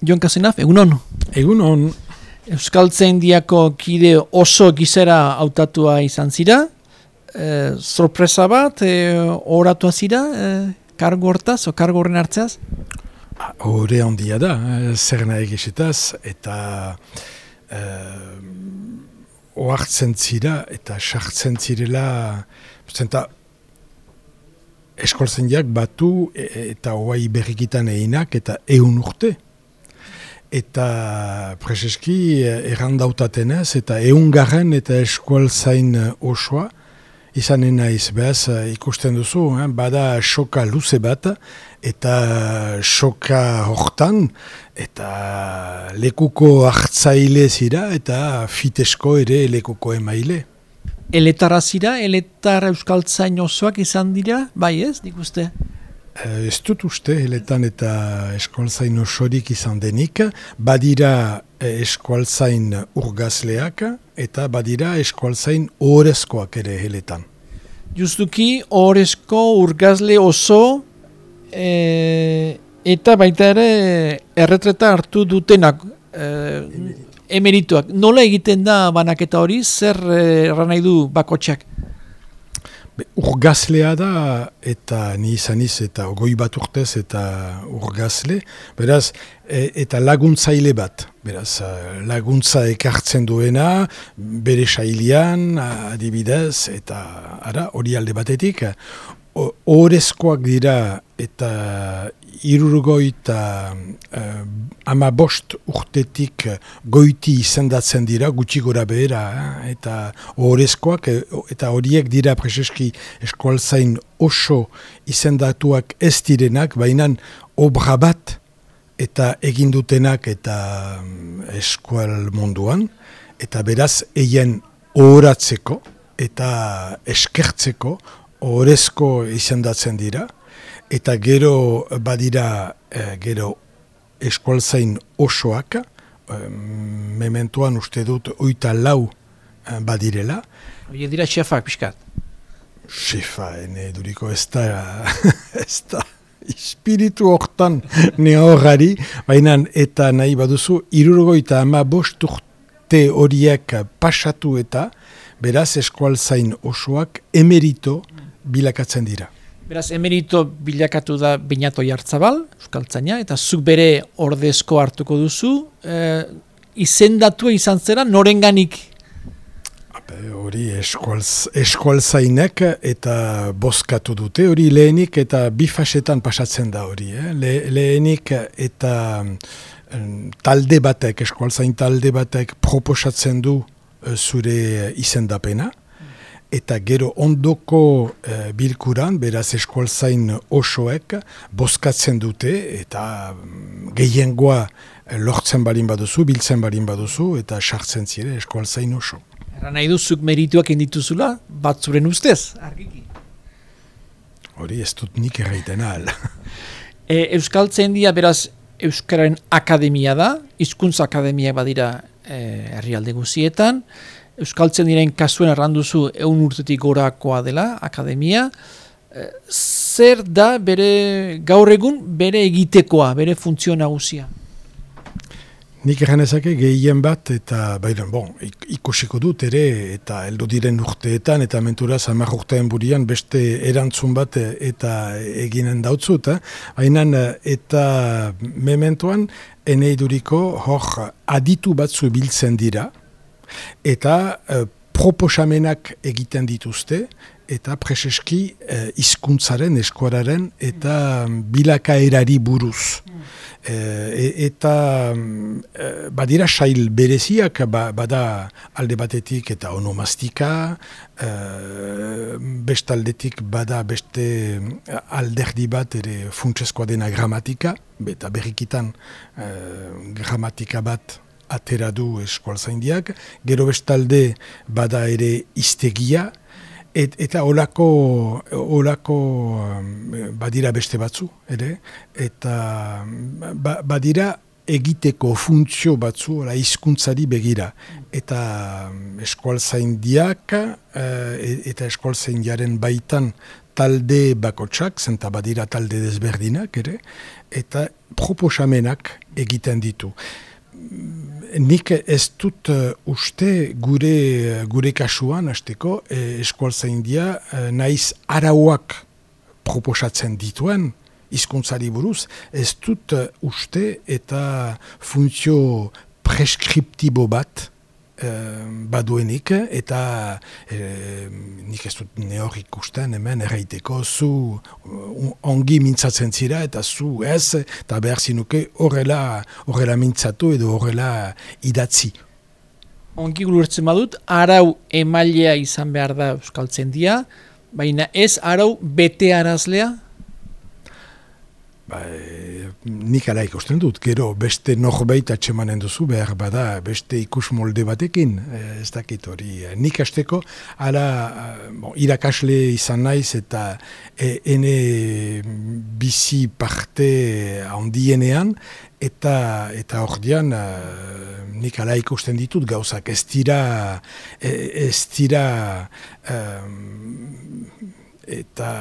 Jon Kasenaf, egunon. Egunon. Euskal Diako kide oso gizera hautatua izan zira. E, sorpresa bat, e, oratua zira, e, kargo hortaz, o kargo horren hartzeaz? Hore handia da, zer nahi eta e, oartzen zira, eta sartzen zirela, zenta, eskolzen batu, e, eta hoai berrikitan eginak, eta eun urte eta prezeski eh, errandautatenez eta eungarren eta eskual zain eh, osoa izanen naiz behaz eh, ikusten duzu, bada soka luze bat eta soka hortan eta lekuko hartzaile zira eta fitesko ere lekuko emaile. Eletara zira, eletara euskal zain osoak izan dira, bai ez, dik uste? Ez dut uste, heletan eta eskualzain osorik izan denik, badira eskualzain urgazleak eta badira eskualzain orezkoak ere heletan. Justuki, orezko urgazle oso e, eta baita ere erretreta hartu dutenak e, emerituak. Nola egiten da banaketa hori, zer erran nahi du bakotxak? Urgazlea da eta ni izan iz eta goi bat urtez eta urgazle, beraz, e, eta laguntzaile bat, beraz, laguntza ekartzen duena, bere sailian, adibidez, eta ara, hori alde batetik, horrezkoak dira eta irurgoi eta uh, ama bost urtetik goiti izendatzen dira, gutxi gora behera, eh? eta horrezkoak, eta horiek dira preseski eskualzain oso izendatuak ez direnak, baina obra bat eta egindutenak eta um, eskual munduan, eta beraz eien horatzeko eta eskertzeko horrezko izendatzen dira, eta gero badira e, gero eskualzain osoak, e, mementuan uste dut oita lau e, badirela. Oie dira xefak, pixkat? Xefa, ene duriko ez da, ez da, espiritu hortan ne horari, baina eta nahi baduzu, irurgoita ama bosturte horiek pasatu eta, beraz eskualzain osoak emerito bilakatzen dira. Beraz, emerito bilakatu da binato jartzabal, euskaltzaina, eta zuk bere ordezko hartuko duzu, e, izendatu izan zera, norenganik? Hori eskualzainek eta bozkatu dute, hori lehenik eta bifasetan pasatzen da hori. Eh? Le, lehenik eta talde batek, eskualzain talde batek proposatzen du eh, zure izendapena eta gero ondoko e, bilkuran, beraz eskualzain osoek, bozkatzen dute, eta mm, gehiengoa e, lortzen balin baduzu, biltzen balin baduzu, eta sartzen zire eskualzain oso. Erra nahi duzuk merituak indituzula, bat zuren ustez, argiki? Hori ez dut nik erraiten ahal. e, Euskal Tzendia, beraz, Euskararen Akademia da, hizkuntza Akademia badira e, herrialde guzietan, Euskaltzen diren kasuen erranduzu eun urtetik gorakoa dela, akademia. Eh, zer da bere gaur egun bere egitekoa, bere funtzio nagusia? Nik ezake gehien bat eta bairen, bon, ikusiko dut ere eta heldu diren urteetan eta mentura zamar urtean burian beste erantzun bat eta eginen dautzut. Eh? Baina eta mementoan eneiduriko hor aditu batzu biltzen dira, eta uh, proposamenak egiten dituzte, eta preseski uh, izkuntzaren, eskuararen, eta um, bilakaerari buruz. Uh, eta uh, badira sail bereziak ba, bada alde batetik eta onomastika, bestaldetik bada beste alderdi bat ere funtsezkoa dena gramatika, eta berrikitan gramatika bat atera du eskualzaindiak, gero bestalde bada ere iztegia, et, eta olako, olako um, badira beste batzu, ere, eta ba, badira egiteko funtzio batzu, ola, izkuntzari begira, eta um, eskualzaindiak, uh, eta eskualzaindiaren baitan talde bakotsak, zenta badira talde desberdinak ere, eta proposamenak egiten ditu. Nik ez dut uh, uste gure, gure kasuan, hasteko eh, eskualza india, uh, naiz arauak proposatzen dituen, hizkuntzari buruz, ez dut uste eta funtzio preskriptibo bat, Baduenik eta e, nik ez dut neor ikusten hemen erraiteko zu ongi mintzatzen zira eta zu ez eta behar zinuke horrela, horrela mintzatu edo horrela idatzi. Ongi gulurtzen badut, arau emailea izan behar da euskaltzen dia, baina ez arau bete arazlea? Ba, nik ala ikusten dut, gero beste norbait atxemanen duzu behar bada, beste ikus molde batekin, e, ez dakit hori. E, nik asteko, ala bon, irakasle izan naiz eta e, ene bizi parte handienean, eta eta ordian nik ala ikusten ditut gauzak. Ez dira ez dira eta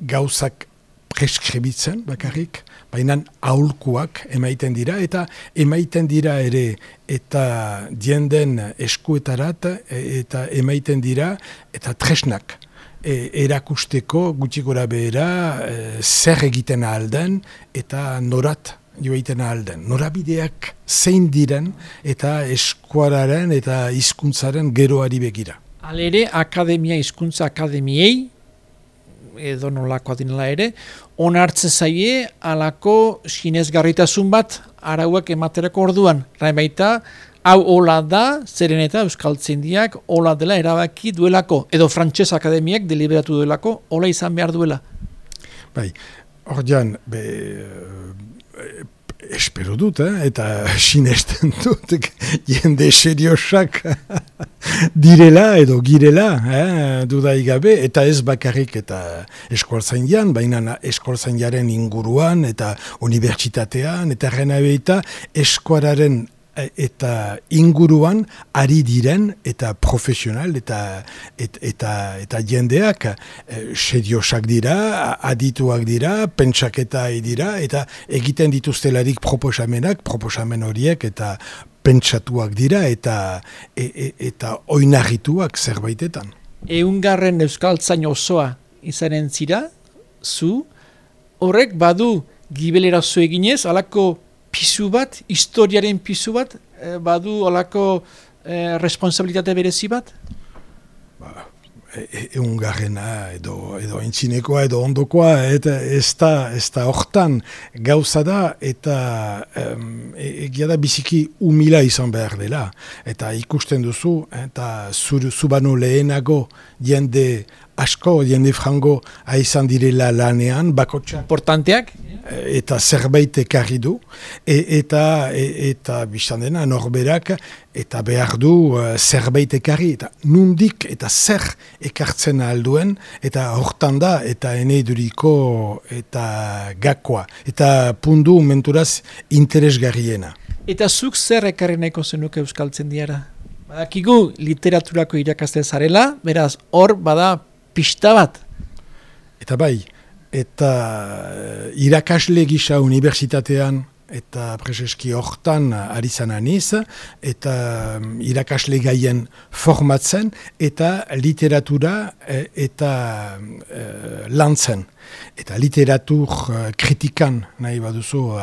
gauzak preskribitzen bakarrik, baina aulkuak emaiten dira, eta emaiten dira ere eta dienden eskuetarat, e, eta emaiten dira eta tresnak. E, erakusteko gutxi gora behera e, zer egiten alden eta norat joiten alden. Norabideak zein diren eta eskuararen eta hizkuntzaren geroari begira. Alere, akademia, hizkuntza akademiei, edo nolako adinela ere, onartze zaie alako sinezgarritasun bat arauak ematerako orduan. Rain baita, hau hola da, zeren eta Euskal Tzindiak hola dela erabaki duelako, edo Frantses Akademiak deliberatu duelako, hola izan behar duela. Bai, ordean, be, espero dut, eh? eta sinesten dut, jende seriosak direla edo girela, eh? dudai gabe, eta ez bakarrik eta eskualzain dian, baina eskualzain inguruan, eta unibertsitatean, eta rena eta eskuararen eta inguruan ari diren eta profesional eta eta eta jendeak e, sediosak dira, adituak dira, pentsaketa dira eta egiten dituztelarik proposamenak, proposamen horiek eta pentsatuak dira eta e, e, eta oinarrituak zerbaitetan. Eungarren euskaltzain osoa izanen zira, zu, horrek badu gibelera zu eginez, alako pisu bat, historiaren pisu bat, e, badu olako e, responsabilitate berezi bat? Ba, e, e, egun garrena edo, edo entzinekoa edo ondokoa eta ez da, ez da hortan gauza da eta um, egia da biziki umila izan behar dela eta ikusten duzu eta zubano lehenago jende asko jende frango aizan direla lanean bakotxa. Portanteak? eta zerbait ekarri du, e, eta e, eta bizan dena norberak eta behar du uh, zerbait ekarri, eta nundik eta zer ekartzen alduen, eta hortan da, eta eneiduriko eta gakoa, eta pundu menturaz interesgarriena. Eta zuk zer ekarri nahiko zenuke euskaltzen diara? Badakigu literaturako irakazte zarela, beraz hor bada pista bat. Eta bai, eta uh, irakasle gisa unibertsitatean eta preseski hortan ari aniz, eta um, irakasle gaien formatzen eta literatura e, eta uh, lantzen. Eta literatur kritikan nahi baduzu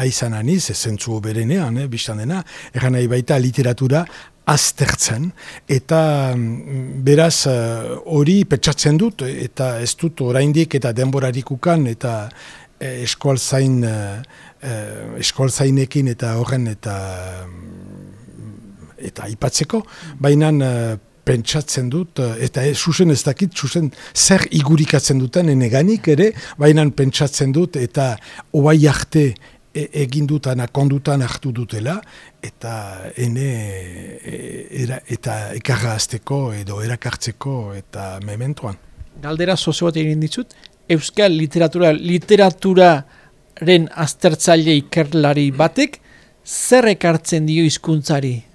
aizan aniz, zentzu berenean, eh, biztan dena, erran nahi baita literatura aztertzen, eta mm, beraz eh, hori petxatzen dut, eta ez dut oraindik eta denborarikukan, eta eh, eskualzain, eh, eh, eskualzainekin eta horren eta mm, eta aipatzeko, baina pentsatzen dut, eta ez susen ez dakit, susen zer igurikatzen duten eneganik ere, baina pentsatzen dut, eta oai arte e, egin dutan, akondutan hartu dutela, eta ene e, era, eta ekarra azteko edo erakartzeko eta mementuan. Galdera sozio bat egin ditzut, Euskal literatura, literaturaren aztertzaile ikerlari batek, zer ekartzen dio hizkuntzari?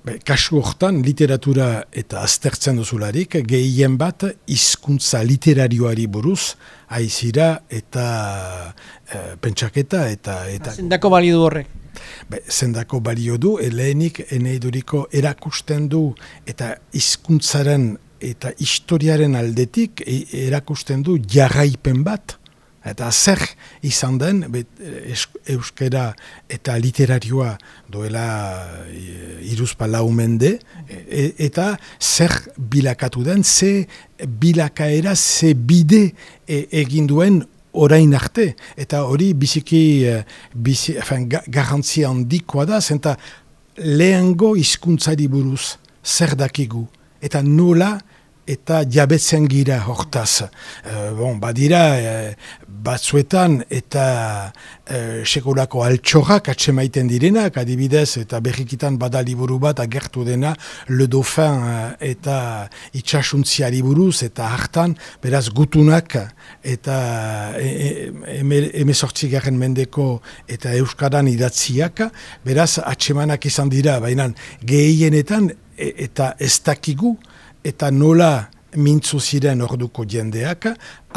Be, kasu hortan literatura eta aztertzen duzularik gehien bat hizkuntza literarioari buruz aizira eta e, pentsaketa eta... eta zendako balio du horrek? Be, zendako balio du, lehenik eneiduriko erakusten du eta hizkuntzaren eta historiaren aldetik e, erakusten du jarraipen bat Eta zer izan den, euskera eta literarioa duela e, iruzpa laumende, e, eta zer bilakatu den, ze bilakaera, ze bide e, egin duen orain arte. Eta hori biziki, e, bizi, enfin, garantzia handikoa da, zenta lehengo hizkuntzari buruz zer dakigu. Eta nola, eta jabetzen gira hortaz. Uh, bon, badira, uh, batzuetan eta uh, sekolako altxorrak atsemaiten direnak, adibidez, eta berrikitan badaliburu bat agertu dena, le dauphin eta itxasuntziari buruz, eta hartan, beraz, gutunak eta emezortzi e, garen mendeko eta euskaran idatziak, beraz, atsemanak izan dira, baina gehienetan e, eta ez dakigu, eta nola mintzu ziren orduko jendeak,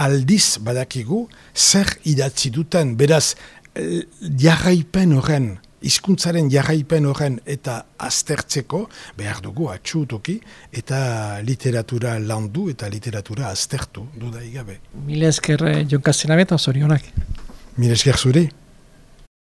aldiz badakigu zer idatzi duten, beraz, jarraipen horren, hizkuntzaren jarraipen horren eta aztertzeko, behar dugu atxutoki, eta literatura landu eta literatura aztertu, duda igabe. Mila esker, eh, Jon Kastenabeta, zorionak. Mila esker zuri.